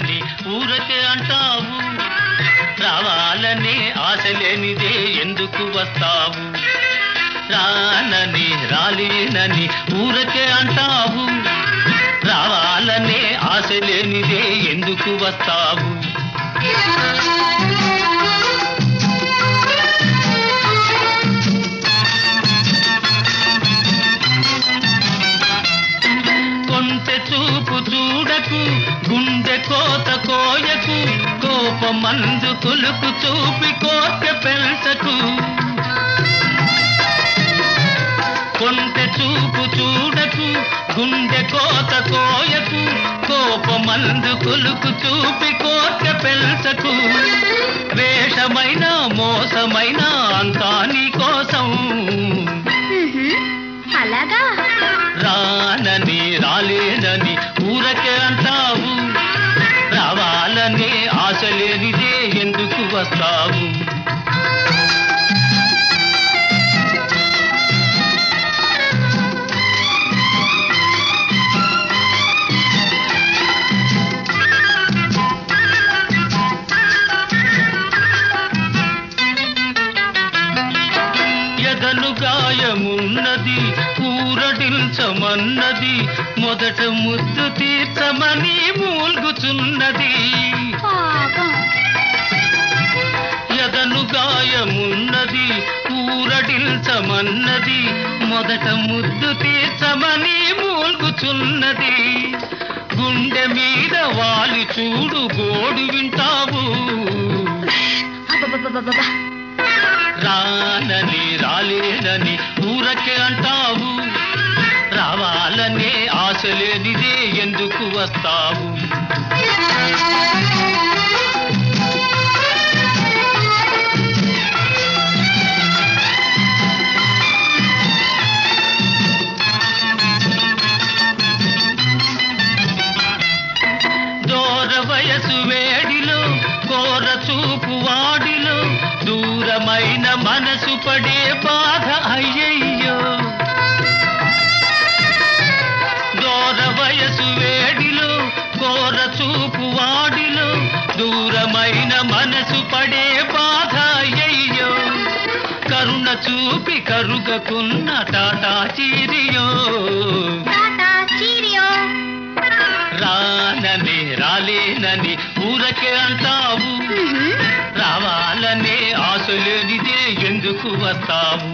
ఉందని ఊరకే అంటావు. రావాలనే ఆశ లేనిదే ఎందుకు వస్తావు? రానని రాలేనని ఊరకే అంటావు. రావాలనే ఆశ లేనిదే ఎందుకు వస్తావు? కోపమందు కులుకు చూపి కోట పెంచకు. కొంటె చూపు చూడకు గుండె కోత కోయకు కోపమందు కులుకు చూపి కోట పెంచకు. వేషమైన మోసమైన అంతా నీ కోసం. అలాగా? రానని రాలేనని ఊరకే అంటావు. రావాలనే ఆశ ఎందుకు వస్తావు? ఎదలు గాయమున్నది ఊరడించమన్నది మొదట ముద్దు తీర్చమని మూల్గుచున్నది. ఎదను గాయమున్నది ఊరడించమన్నది మొదట ముద్దు తీర్చమని మూల్గుచున్నది. గుండె మీద వాలి చూడు గోడు వింటావు. రానని రాలేనని ఊరకే అంటావు. రావాలనే ఆశ లేనిదే ఎందుకు వస్తావు? వేడిలో కోర చూపు వాడిలో దూరమైన మనసు పడే బాధ అయ్యయ్యో. దూర వయసు వేడిలో కోర చూపు వాడిలో దూరమైన మనసు పడే బాధ అయ్యయ్యో. కరుణ చూపి కరుగకున్న టాటా చీరి రాలేనని ఊరకే అంటావు. రావాలనే ఆశ లేనిదే ఎందుకు వస్తావు?